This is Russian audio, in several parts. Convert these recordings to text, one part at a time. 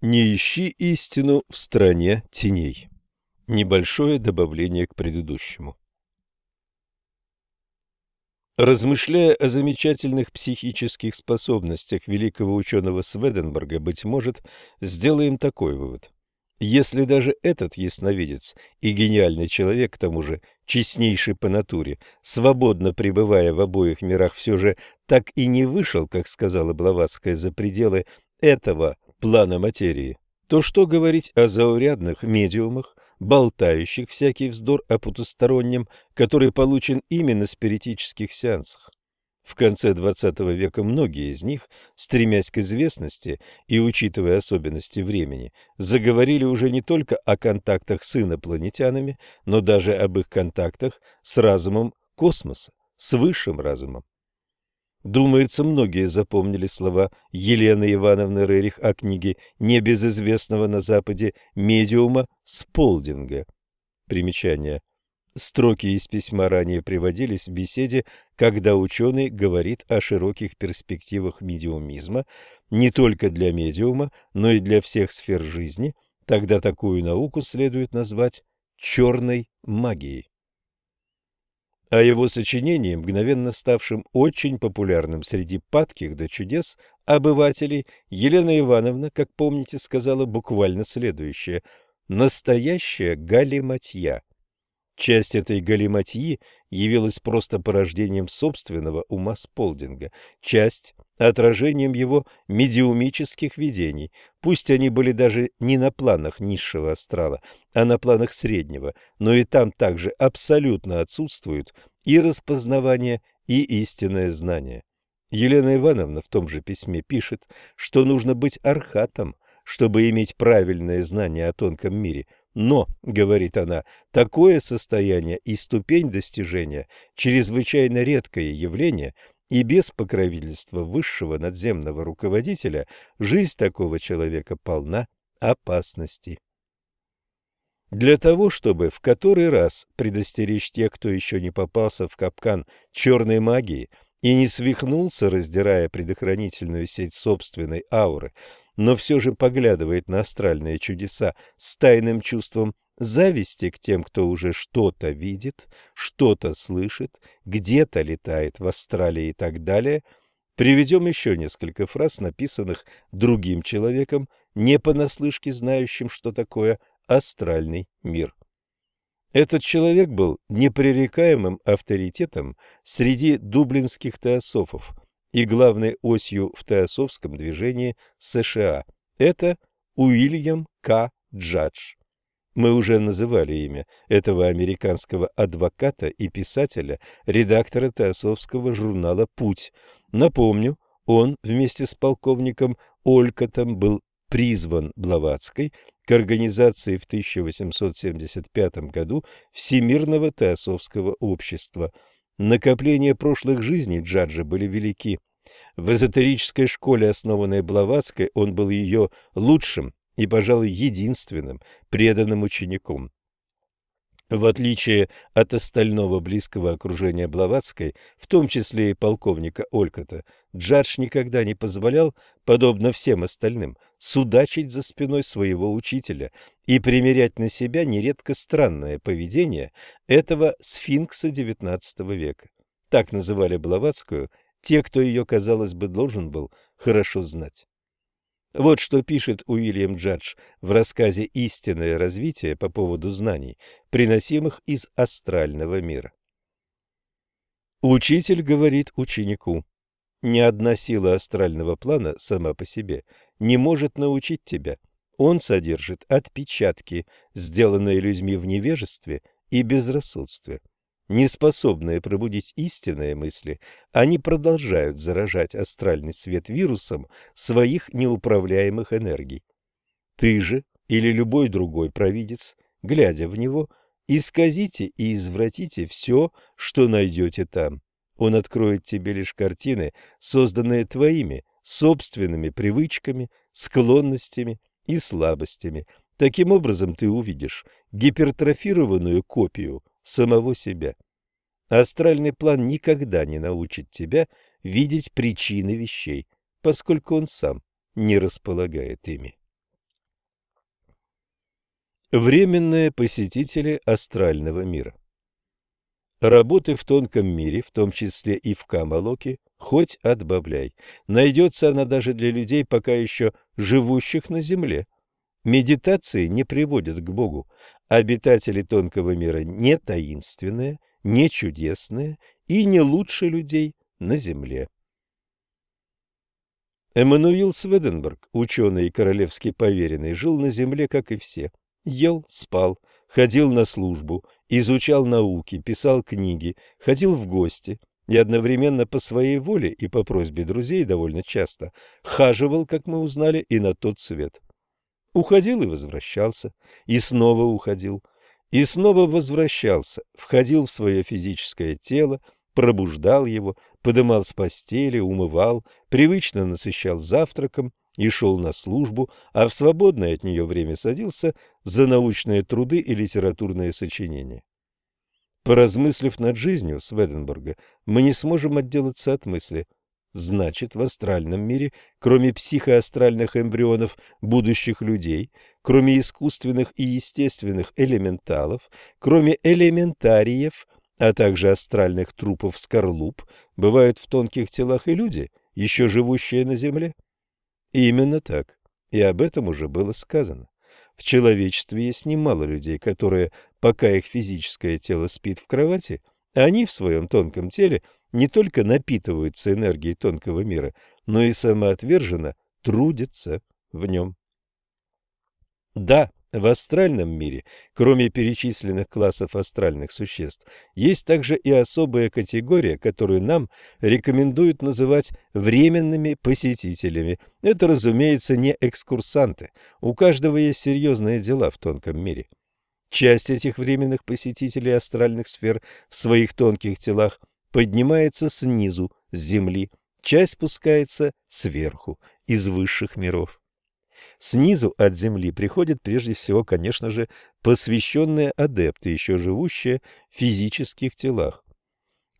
Не ищи истину в стране теней. Небольшое добавление к предыдущему. Размышляя о замечательных психических способностях великого ученого Сведенберга, быть может, сделаем такой вывод. Если даже этот ясновидец и гениальный человек, к тому же честнейший по натуре, свободно пребывая в обоих мирах, все же так и не вышел, как сказала Блаватская, за пределы этого плана материи, то что говорить о заурядных медиумах, болтающих всякий вздор о потустороннем, который получен именно в спиритических сеансах? В конце XX века многие из них, стремясь к известности и учитывая особенности времени, заговорили уже не только о контактах с инопланетянами, но даже об их контактах с разумом космоса, с высшим разумом. Думается, многие запомнили слова Елены Ивановны Рерих о книге небезызвестного на Западе медиума Сполдинга. Примечание. Строки из письма ранее приводились в беседе, когда ученый говорит о широких перспективах медиумизма не только для медиума, но и для всех сфер жизни, тогда такую науку следует назвать черной магией а его сочинении, мгновенно ставшим очень популярным среди падких до чудес обывателей, Елена Ивановна, как помните, сказала буквально следующее «настоящая галиматья». Часть этой галиматьи явилась просто порождением собственного ума Сполдинга, часть – отражением его медиумических видений, пусть они были даже не на планах низшего астрала, а на планах среднего, но и там также абсолютно отсутствуют и распознавание, и истинное знание. Елена Ивановна в том же письме пишет, что нужно быть архатом, чтобы иметь правильное знание о тонком мире, но, говорит она, такое состояние и ступень достижения чрезвычайно редкое явление, и без покровительства высшего надземного руководителя жизнь такого человека полна опасностей. Для того, чтобы в который раз предостеречь тех, кто еще не попался в капкан черной магии и не свихнулся, раздирая предохранительную сеть собственной ауры, но все же поглядывает на астральные чудеса с тайным чувством зависти к тем, кто уже что-то видит, что-то слышит, где-то летает в астрале и так далее, приведем еще несколько фраз, написанных другим человеком, не понаслышке знающим, что такое астральный мир. Этот человек был непререкаемым авторитетом среди дублинских теософов – и главной осью в теософском движении США. Это Уильям К. Джадж. Мы уже называли имя этого американского адвоката и писателя, редактора теософского журнала «Путь». Напомню, он вместе с полковником Олькотом был призван Блаватской к организации в 1875 году Всемирного теософского общества – Накопления прошлых жизней Джаджа были велики. В эзотерической школе, основанной Блаватской, он был ее лучшим и, пожалуй, единственным преданным учеником. В отличие от остального близкого окружения Блаватской, в том числе и полковника Олькота, Джадж никогда не позволял, подобно всем остальным, судачить за спиной своего учителя и примерять на себя нередко странное поведение этого сфинкса XIX века. Так называли Блаватскую те, кто ее, казалось бы, должен был хорошо знать. Вот что пишет Уильям Джадж в рассказе «Истинное развитие» по поводу знаний, приносимых из астрального мира. Учитель говорит ученику, «Ни одна сила астрального плана сама по себе не может научить тебя. Он содержит отпечатки, сделанные людьми в невежестве и безрассудстве неспособные пробудить истинные мысли, они продолжают заражать астральный свет вирусом своих неуправляемых энергий. Ты же или любой другой провидец, глядя в него, исказите и извратите все, что найдете там. Он откроет тебе лишь картины, созданные твоими собственными привычками, склонностями и слабостями. Таким образом ты увидишь гипертрофированную копию самого себя. Астральный план никогда не научит тебя видеть причины вещей, поскольку он сам не располагает ими. Временные посетители астрального мира Работы в тонком мире, в том числе и в Камалоке, хоть отбавляй. Найдется она даже для людей, пока еще живущих на земле. Медитации не приводят к Богу. Обитатели тонкого мира не таинственные, не чудесные и не лучше людей на земле. Эммануил Сведенберг, ученый и королевский поверенный, жил на земле, как и все ел, спал, ходил на службу, изучал науки, писал книги, ходил в гости и одновременно по своей воле и по просьбе друзей довольно часто хаживал, как мы узнали, и на тот свет. Уходил и возвращался, и снова уходил, и снова возвращался, входил в свое физическое тело, пробуждал его, подымал с постели, умывал, привычно насыщал завтраком, и шел на службу, а в свободное от нее время садился за научные труды и литературные сочинения. Поразмыслив над жизнью Сведенберга, мы не сможем отделаться от мысли Значит, в астральном мире, кроме психоастральных эмбрионов будущих людей, кроме искусственных и естественных элементалов, кроме элементариев, а также астральных трупов скорлуп, бывают в тонких телах и люди, еще живущие на Земле? Именно так. И об этом уже было сказано. В человечестве есть немало людей, которые, пока их физическое тело спит в кровати, они в своем тонком теле не только напитываются энергией тонкого мира, но и самоотверженно трудятся в нем. Да, в астральном мире, кроме перечисленных классов астральных существ, есть также и особая категория, которую нам рекомендуют называть временными посетителями. Это, разумеется, не экскурсанты. У каждого есть серьезные дела в тонком мире. Часть этих временных посетителей астральных сфер в своих тонких телах поднимается снизу, с земли, часть спускается сверху, из высших миров. Снизу от земли приходят прежде всего, конечно же, посвященные адепты, еще живущие в физических телах.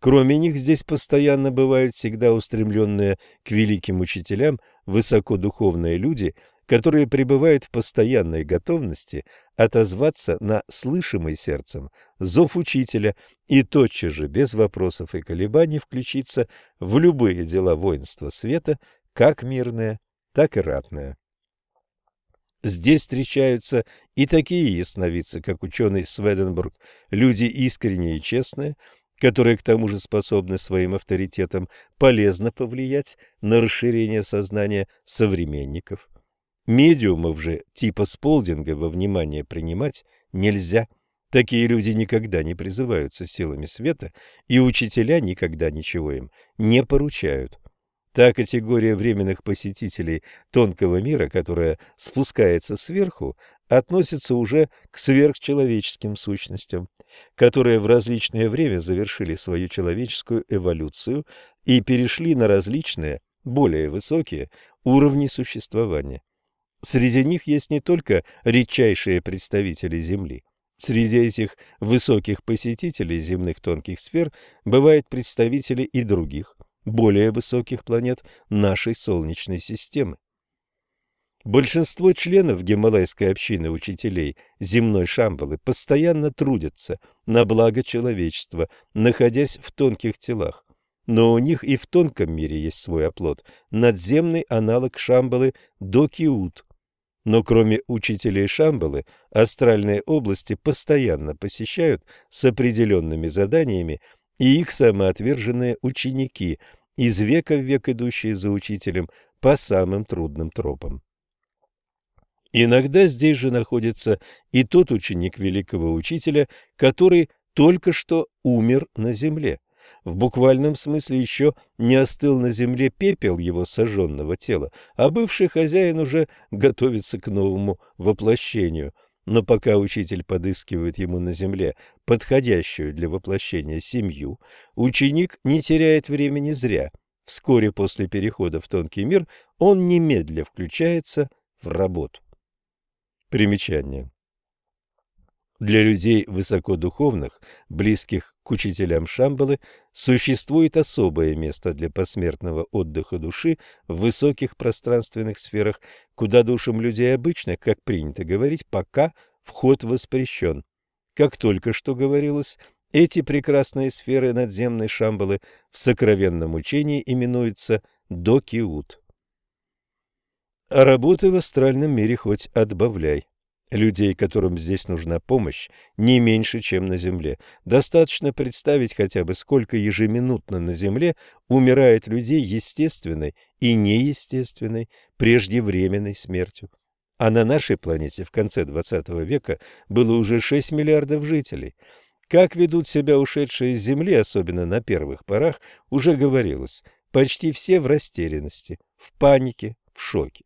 Кроме них здесь постоянно бывают всегда устремленные к великим учителям высокодуховные люди, которые пребывают в постоянной готовности отозваться на слышимый сердцем зов учителя и тотчас же, без вопросов и колебаний, включиться в любые дела воинства света, как мирное, так и ратное. Здесь встречаются и такие ясновидцы, как ученый Сведенбург, люди искренние и честные, которые к тому же способны своим авторитетом полезно повлиять на расширение сознания современников. Медиумов же типа Сполдинга во внимание принимать нельзя. Такие люди никогда не призываются силами света, и учителя никогда ничего им не поручают. Та категория временных посетителей тонкого мира, которая спускается сверху, относится уже к сверхчеловеческим сущностям, которые в различное время завершили свою человеческую эволюцию и перешли на различные, более высокие уровни существования. Среди них есть не только редчайшие представители Земли. Среди этих высоких посетителей земных тонких сфер бывают представители и других, более высоких планет нашей Солнечной системы. Большинство членов Гималайской общины учителей земной Шамбалы постоянно трудятся на благо человечества, находясь в тонких телах. Но у них и в тонком мире есть свой оплот, надземный аналог Шамбалы Докиут. Но кроме учителей Шамбалы, астральные области постоянно посещают с определенными заданиями и их самоотверженные ученики, из века в век идущие за учителем по самым трудным тропам. Иногда здесь же находится и тот ученик великого учителя, который только что умер на земле. В буквальном смысле еще не остыл на земле пепел его сожженного тела, а бывший хозяин уже готовится к новому воплощению – но пока учитель подыскивает ему на земле подходящую для воплощения семью, ученик не теряет времени зря. Вскоре после перехода в тонкий мир он немедля включается в работу. Примечание. Для людей высокодуховных, близких к учителям Шамбалы, существует особое место для посмертного отдыха души в высоких пространственных сферах, куда душам людей обычно, как принято говорить, пока вход воспрещен. Как только что говорилось, эти прекрасные сферы надземной Шамбалы в сокровенном учении именуются Докиут. Работы в астральном мире хоть отбавляй. Людей, которым здесь нужна помощь, не меньше, чем на Земле. Достаточно представить хотя бы, сколько ежеминутно на Земле умирает людей естественной и неестественной, преждевременной смертью. А на нашей планете в конце XX века было уже 6 миллиардов жителей. Как ведут себя ушедшие с Земли, особенно на первых порах, уже говорилось. Почти все в растерянности, в панике, в шоке.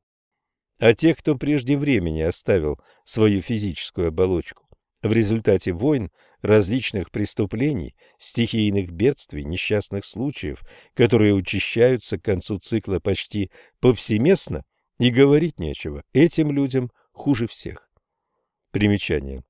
А тех, кто прежде времени оставил свою физическую оболочку, в результате войн, различных преступлений, стихийных бедствий, несчастных случаев, которые учащаются к концу цикла почти повсеместно, и говорить нечего, этим людям хуже всех. Примечание.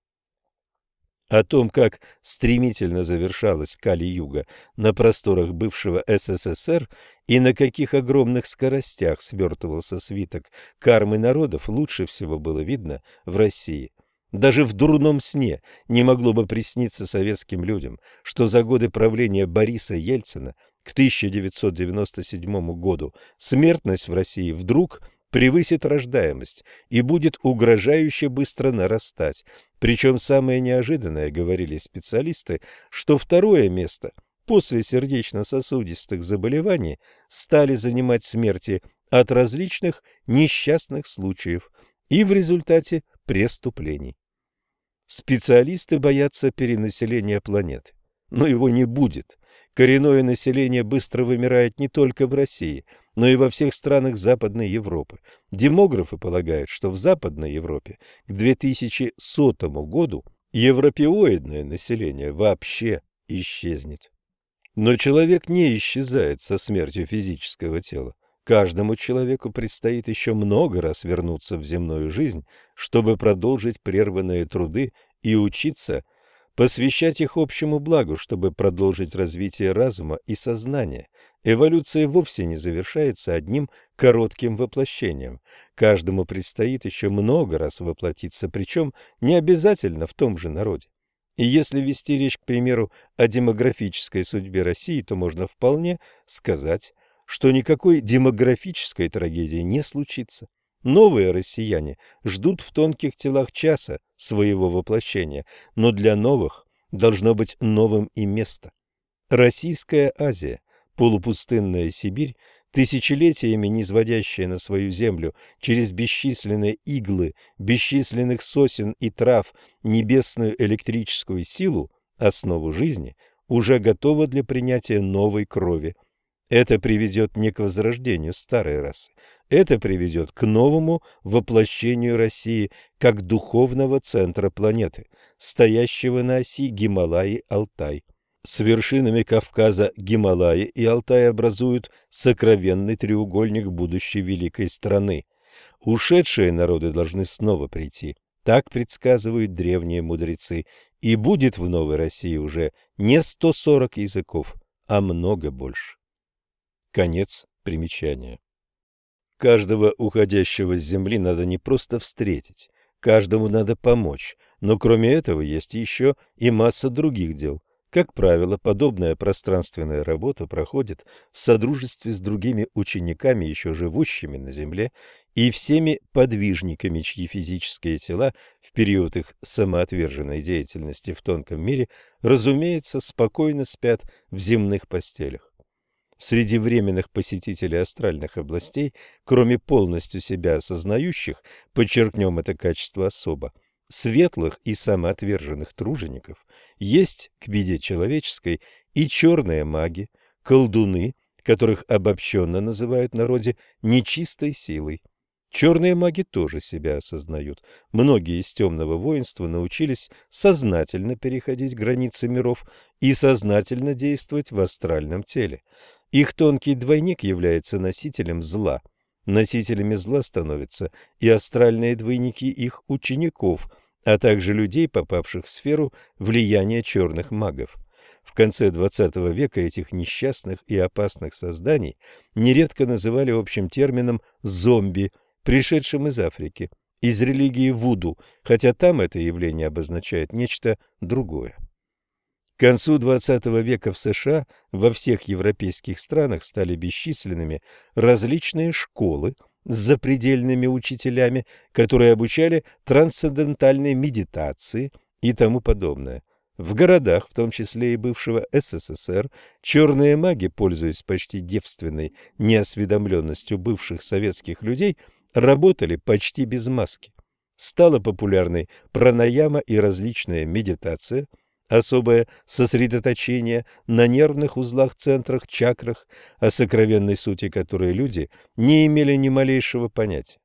О том, как стремительно завершалась Кали-Юга на просторах бывшего СССР и на каких огромных скоростях свертывался свиток кармы народов, лучше всего было видно в России. Даже в дурном сне не могло бы присниться советским людям, что за годы правления Бориса Ельцина к 1997 году смертность в России вдруг превысит рождаемость и будет угрожающе быстро нарастать. Причем самое неожиданное, говорили специалисты, что второе место после сердечно-сосудистых заболеваний стали занимать смерти от различных несчастных случаев и в результате преступлений. Специалисты боятся перенаселения планеты, но его не будет. Коренное население быстро вымирает не только в России, но и во всех странах Западной Европы. Демографы полагают, что в Западной Европе к 2100 году европеоидное население вообще исчезнет. Но человек не исчезает со смертью физического тела. Каждому человеку предстоит еще много раз вернуться в земную жизнь, чтобы продолжить прерванные труды и учиться посвящать их общему благу, чтобы продолжить развитие разума и сознания. Эволюция вовсе не завершается одним коротким воплощением. Каждому предстоит еще много раз воплотиться, причем не обязательно в том же народе. И если вести речь, к примеру, о демографической судьбе России, то можно вполне сказать, что никакой демографической трагедии не случится. Новые россияне ждут в тонких телах часа своего воплощения, но для новых должно быть новым и место. Российская Азия, полупустынная Сибирь, тысячелетиями низводящая на свою землю через бесчисленные иглы, бесчисленных сосен и трав небесную электрическую силу, основу жизни, уже готова для принятия новой крови – это приведет не к возрождению старой расы, это приведет к новому воплощению России как духовного центра планеты, стоящего на оси Гималаи-Алтай. С вершинами Кавказа Гималаи и Алтай образуют сокровенный треугольник будущей великой страны. Ушедшие народы должны снова прийти. Так предсказывают древние мудрецы. И будет в Новой России уже не 140 языков, а много больше. Конец примечания. Каждого уходящего с земли надо не просто встретить, каждому надо помочь, но кроме этого есть еще и масса других дел. Как правило, подобная пространственная работа проходит в содружестве с другими учениками, еще живущими на земле, и всеми подвижниками, чьи физические тела в период их самоотверженной деятельности в тонком мире, разумеется, спокойно спят в земных постелях. Среди временных посетителей астральных областей, кроме полностью себя осознающих, подчеркнем это качество особо, светлых и самоотверженных тружеников, есть к беде человеческой и черные маги, колдуны, которых обобщенно называют народе нечистой силой. Черные маги тоже себя осознают. Многие из темного воинства научились сознательно переходить границы миров и сознательно действовать в астральном теле. Их тонкий двойник является носителем зла. Носителями зла становятся и астральные двойники их учеников, а также людей, попавших в сферу влияния черных магов. В конце XX века этих несчастных и опасных созданий нередко называли общим термином «зомби», пришедшим из Африки. из религии Вуду, хотя там это явление обозначает нечто другое. К концу XX века в США во всех европейских странах стали бесчисленными различные школы с запредельными учителями, которые обучали трансцендентальной медитации и тому подобное. В городах, в том числе и бывшего СССР, черные маги, пользуясь почти девственной неосведомленностью бывших советских людей, работали почти без маски. Стала популярной пранаяма и различная медитация, особое сосредоточение на нервных узлах-центрах, чакрах, о сокровенной сути которой люди не имели ни малейшего понятия.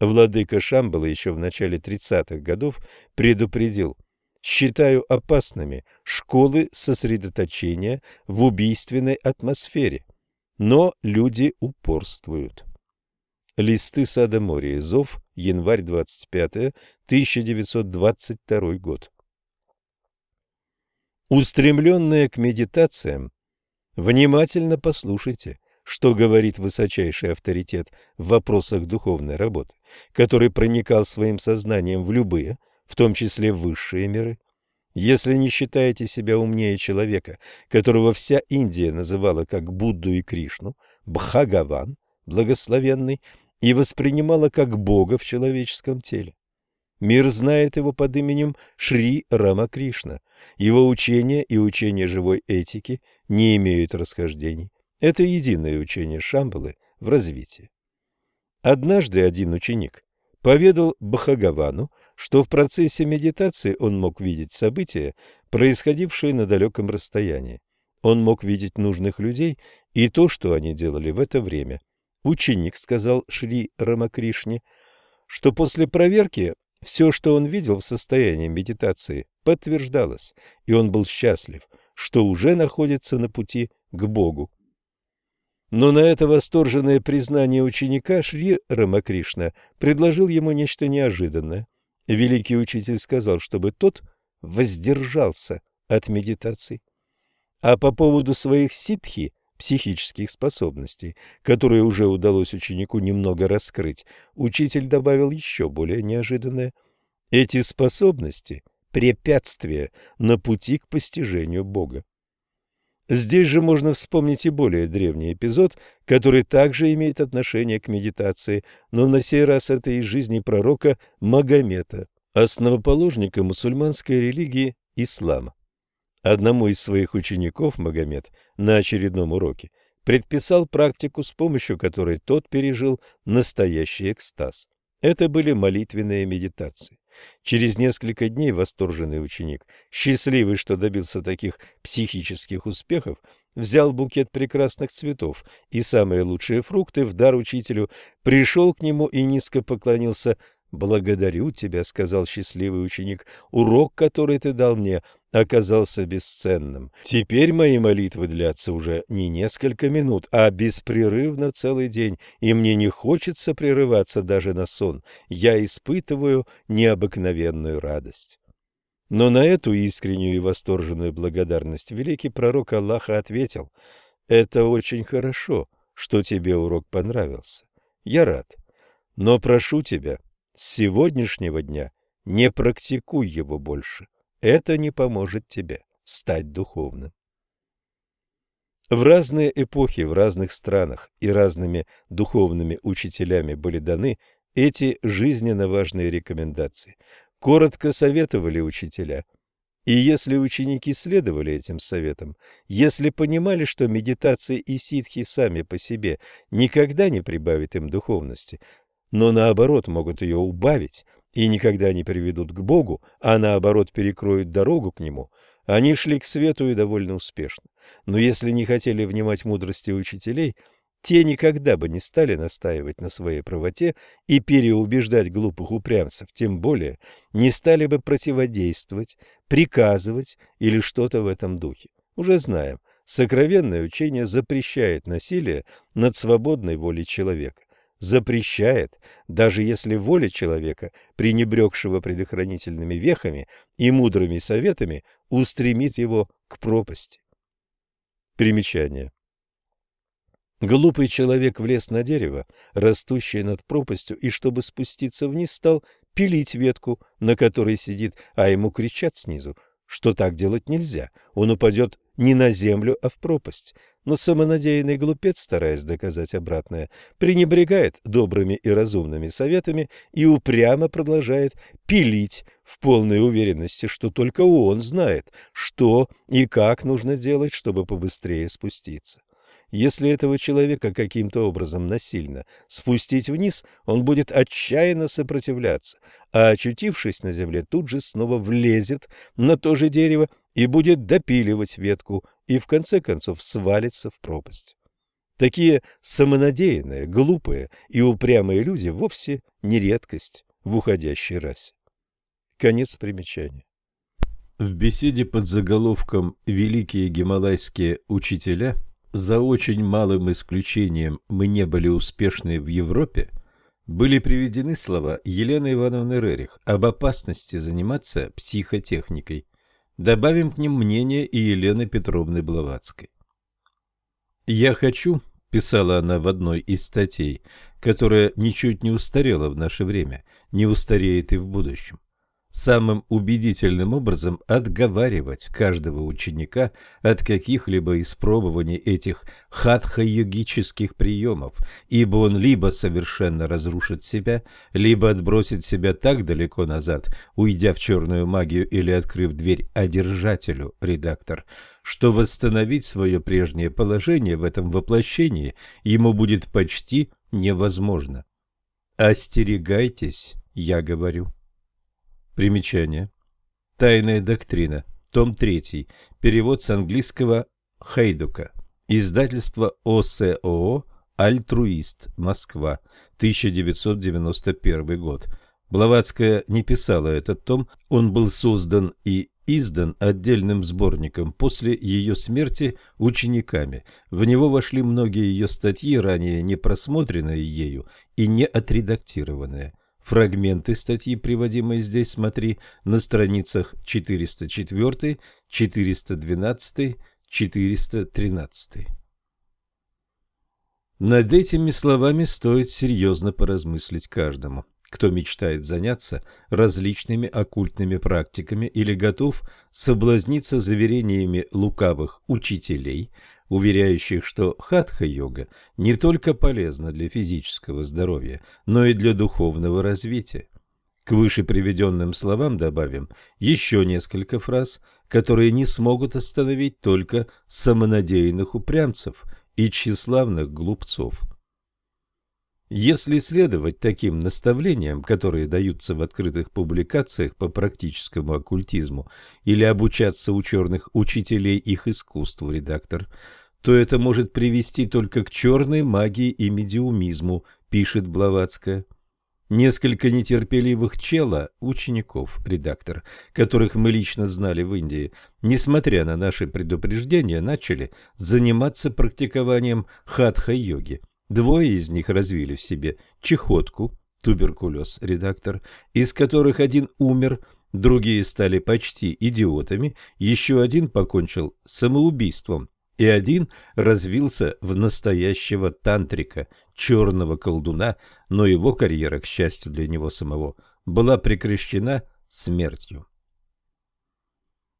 Владыка Шамбала еще в начале 30-х годов предупредил, считаю опасными школы сосредоточения в убийственной атмосфере, но люди упорствуют. Листы сада моря. Зов. Январь 25 1922 год. Устремленные к медитациям, внимательно послушайте, что говорит высочайший авторитет в вопросах духовной работы, который проникал своим сознанием в любые, в том числе высшие миры. Если не считаете себя умнее человека, которого вся Индия называла как Будду и Кришну, Бхагаван, благословенный, и воспринимала как Бога в человеческом теле. Мир знает его под именем Шри Рамакришна. Его учение и учение живой этики не имеют расхождений. Это единое учение Шамбалы в развитии. Однажды один ученик поведал Бхагавану, что в процессе медитации он мог видеть события, происходившие на далеком расстоянии. Он мог видеть нужных людей и то, что они делали в это время. Ученик сказал Шри Рамакришне, что после проверки все, что он видел в состоянии медитации, подтверждалось, и он был счастлив, что уже находится на пути к Богу. Но на это восторженное признание ученика Шри Рамакришна предложил ему нечто неожиданное. Великий учитель сказал, чтобы тот воздержался от медитации. А по поводу своих ситхи психических способностей, которые уже удалось ученику немного раскрыть, учитель добавил еще более неожиданное. Эти способности – препятствия на пути к постижению Бога. Здесь же можно вспомнить и более древний эпизод, который также имеет отношение к медитации, но на сей раз это из жизни пророка Магомета, основоположника мусульманской религии ислама. Одному из своих учеников Магомед на очередном уроке предписал практику, с помощью которой тот пережил настоящий экстаз. Это были молитвенные медитации. Через несколько дней восторженный ученик, счастливый, что добился таких психических успехов, взял букет прекрасных цветов и самые лучшие фрукты в дар учителю, пришел к нему и низко поклонился «Благодарю тебя», — сказал счастливый ученик, — «урок, который ты дал мне, оказался бесценным. Теперь мои молитвы длятся уже не несколько минут, а беспрерывно целый день, и мне не хочется прерываться даже на сон. Я испытываю необыкновенную радость». Но на эту искреннюю и восторженную благодарность великий пророк Аллаха ответил, «Это очень хорошо, что тебе урок понравился. Я рад. Но прошу тебя, с сегодняшнего дня не практикуй его больше. Это не поможет тебе стать духовным. В разные эпохи, в разных странах и разными духовными учителями были даны эти жизненно важные рекомендации. Коротко советовали учителя. И если ученики следовали этим советам, если понимали, что медитация и ситхи сами по себе никогда не прибавят им духовности, но наоборот могут ее убавить и никогда не приведут к Богу, а наоборот перекроют дорогу к Нему, они шли к свету и довольно успешно. Но если не хотели внимать мудрости учителей, те никогда бы не стали настаивать на своей правоте и переубеждать глупых упрямцев, тем более не стали бы противодействовать, приказывать или что-то в этом духе. Уже знаем, сокровенное учение запрещает насилие над свободной волей человека запрещает, даже если воля человека, пренебрегшего предохранительными вехами и мудрыми советами, устремит его к пропасти. Примечание. Глупый человек влез на дерево, растущее над пропастью, и, чтобы спуститься вниз, стал пилить ветку, на которой сидит, а ему кричат снизу, что так делать нельзя, он упадет не на землю, а в пропасть. Но самонадеянный глупец, стараясь доказать обратное, пренебрегает добрыми и разумными советами и упрямо продолжает пилить в полной уверенности, что только он знает, что и как нужно делать, чтобы побыстрее спуститься. Если этого человека каким-то образом насильно спустить вниз, он будет отчаянно сопротивляться, а очутившись на земле, тут же снова влезет на то же дерево и будет допиливать ветку и в конце концов свалится в пропасть. Такие самонадеянные, глупые и упрямые люди вовсе не редкость в уходящей расе. Конец примечания. В беседе под заголовком «Великие гималайские учителя» за очень малым исключением мы не были успешны в Европе, были приведены слова Елены Ивановны Рерих об опасности заниматься психотехникой. Добавим к ним мнение и Елены Петровны Блаватской. «Я хочу», — писала она в одной из статей, которая ничуть не устарела в наше время, не устареет и в будущем, самым убедительным образом отговаривать каждого ученика от каких-либо испробований этих хатха-йогических приемов, ибо он либо совершенно разрушит себя, либо отбросит себя так далеко назад, уйдя в черную магию или открыв дверь одержателю, редактор, что восстановить свое прежнее положение в этом воплощении ему будет почти невозможно. Остерегайтесь, я говорю. Примечание. Тайная доктрина. Том 3. Перевод с английского Хейдука. Издательство ОСОО «Альтруист. Москва. 1991 год». Блаватская не писала этот том, он был создан и издан отдельным сборником после ее смерти учениками. В него вошли многие ее статьи, ранее не просмотренные ею и не отредактированные. Фрагменты статьи, приводимые здесь, смотри на страницах 404, 412, 413. Над этими словами стоит серьезно поразмыслить каждому, кто мечтает заняться различными оккультными практиками или готов соблазниться заверениями лукавых учителей – уверяющих, что хатха-йога не только полезна для физического здоровья, но и для духовного развития. К выше приведенным словам добавим еще несколько фраз, которые не смогут остановить только самонадеянных упрямцев и тщеславных глупцов. Если следовать таким наставлениям, которые даются в открытых публикациях по практическому оккультизму, или обучаться у черных учителей их искусству, редактор, то это может привести только к черной магии и медиумизму, пишет Блаватская. Несколько нетерпеливых чела, учеников, редактор, которых мы лично знали в Индии, несмотря на наши предупреждения, начали заниматься практикованием хатха-йоги. Двое из них развили в себе чехотку, туберкулез, редактор, из которых один умер, другие стали почти идиотами, еще один покончил самоубийством, и один развился в настоящего тантрика, черного колдуна, но его карьера, к счастью для него самого, была прекращена смертью.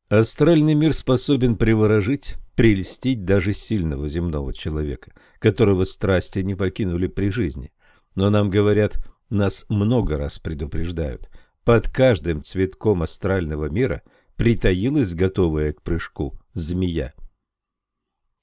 Астральный мир способен приворожить, прельстить даже сильного земного человека, которого страсти не покинули при жизни. Но нам говорят, нас много раз предупреждают, под каждым цветком астрального мира притаилась готовая к прыжку змея.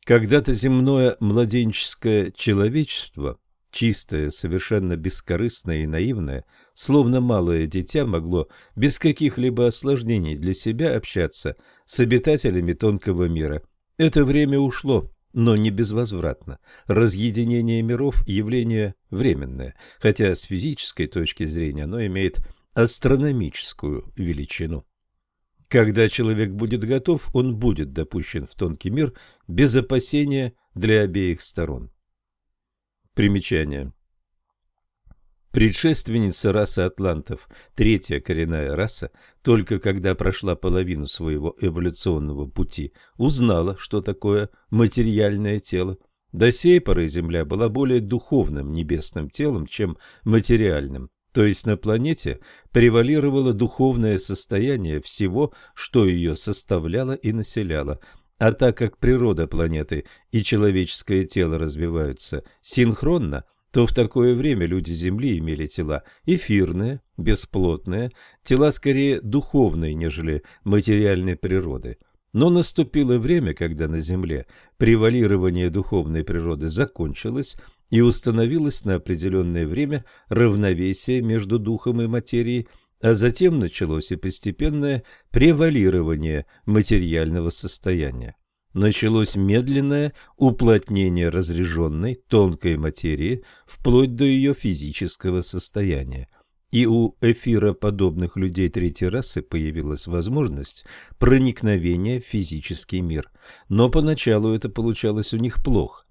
Когда-то земное младенческое человечество чистое, совершенно бескорыстное и наивное, словно малое дитя могло без каких-либо осложнений для себя общаться с обитателями тонкого мира. Это время ушло, но не безвозвратно. Разъединение миров – явление временное, хотя с физической точки зрения оно имеет астрономическую величину. Когда человек будет готов, он будет допущен в тонкий мир без опасения для обеих сторон. Примечание. Предшественница расы атлантов, третья коренная раса, только когда прошла половину своего эволюционного пути, узнала, что такое материальное тело. До сей поры Земля была более духовным небесным телом, чем материальным, то есть на планете превалировало духовное состояние всего, что ее составляло и населяло, а так как природа планеты и человеческое тело развиваются синхронно, то в такое время люди Земли имели тела эфирные, бесплотные, тела скорее духовные, нежели материальной природы. Но наступило время, когда на Земле превалирование духовной природы закончилось и установилось на определенное время равновесие между духом и материей, а затем началось и постепенное превалирование материального состояния. Началось медленное уплотнение разреженной тонкой материи вплоть до ее физического состояния. И у эфироподобных людей третьей расы появилась возможность проникновения в физический мир. Но поначалу это получалось у них плохо.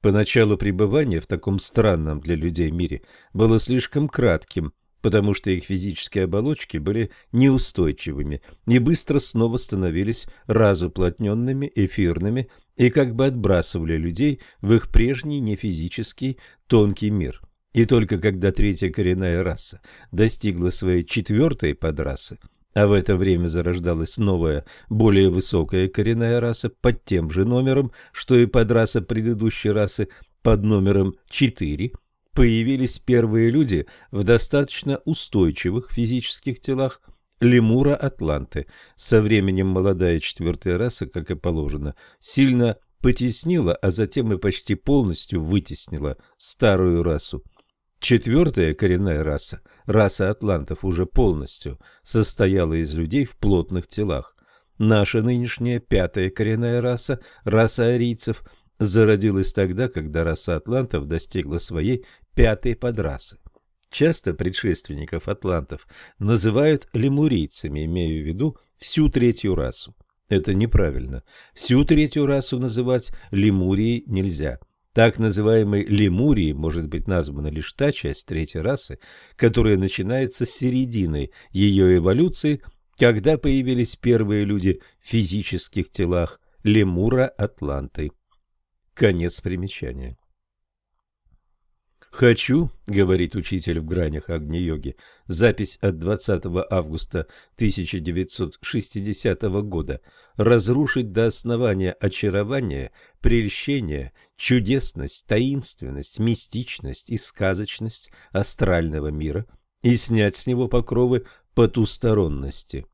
Поначалу пребывание в таком странном для людей мире было слишком кратким, потому что их физические оболочки были неустойчивыми и быстро снова становились разуплотненными, эфирными и как бы отбрасывали людей в их прежний нефизический тонкий мир. И только когда третья коренная раса достигла своей четвертой подрасы, а в это время зарождалась новая, более высокая коренная раса под тем же номером, что и подраса предыдущей расы под номером 4, появились первые люди в достаточно устойчивых физических телах лемура Атланты. Со временем молодая четвертая раса, как и положено, сильно потеснила, а затем и почти полностью вытеснила старую расу. Четвертая коренная раса, раса атлантов, уже полностью состояла из людей в плотных телах. Наша нынешняя пятая коренная раса, раса арийцев, зародилась тогда, когда раса атлантов достигла своей пятой подрасы. Часто предшественников атлантов называют лемурийцами, имея в виду всю третью расу. Это неправильно. Всю третью расу называть лемурией нельзя. Так называемой лемурией может быть названа лишь та часть третьей расы, которая начинается с середины ее эволюции, когда появились первые люди в физических телах лемура-атланты. Конец примечания. «Хочу», — говорит учитель в гранях Агни-йоги, запись от 20 августа 1960 года, разрушить до основания очарование, прельщение, чудесность, таинственность, мистичность и сказочность астрального мира и снять с него покровы потусторонности.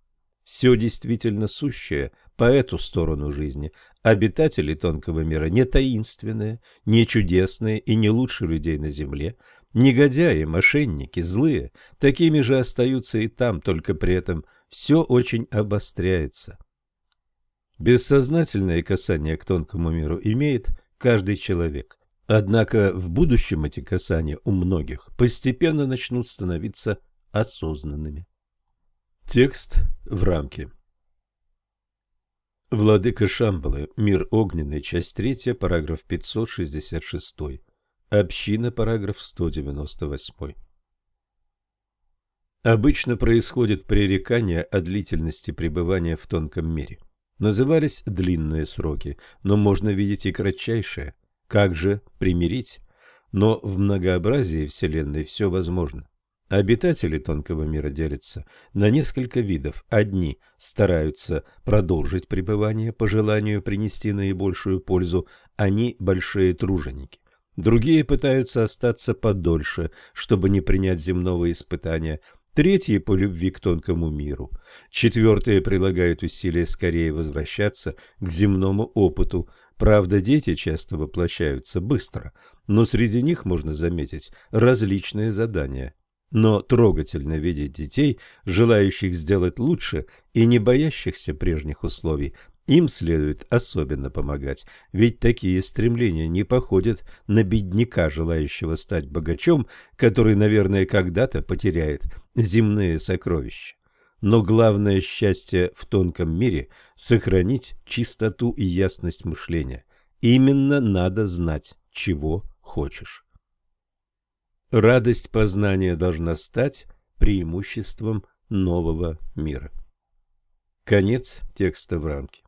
Все действительно сущее по эту сторону жизни, Обитатели тонкого мира не таинственные, не чудесные и не лучше людей на земле. Негодяи, мошенники, злые, такими же остаются и там, только при этом все очень обостряется. Бессознательное касание к тонкому миру имеет каждый человек. Однако в будущем эти касания у многих постепенно начнут становиться осознанными. Текст в рамке. Владыка Шамбалы. Мир огненный. Часть 3. Параграф 566. Община. Параграф 198. Обычно происходит пререкание о длительности пребывания в тонком мире. Назывались длинные сроки, но можно видеть и кратчайшие. Как же примирить? Но в многообразии Вселенной все возможно. Обитатели тонкого мира делятся на несколько видов. Одни стараются продолжить пребывание по желанию принести наибольшую пользу, они большие труженики. Другие пытаются остаться подольше, чтобы не принять земного испытания. Третьи по любви к тонкому миру. Четвертые прилагают усилия скорее возвращаться к земному опыту. Правда, дети часто воплощаются быстро, но среди них можно заметить различные задания – но трогательно видеть детей, желающих сделать лучше и не боящихся прежних условий. Им следует особенно помогать, ведь такие стремления не походят на бедняка, желающего стать богачом, который, наверное, когда-то потеряет земные сокровища. Но главное счастье в тонком мире – сохранить чистоту и ясность мышления. Именно надо знать, чего хочешь. Радость познания должна стать преимуществом нового мира. Конец текста в рамке.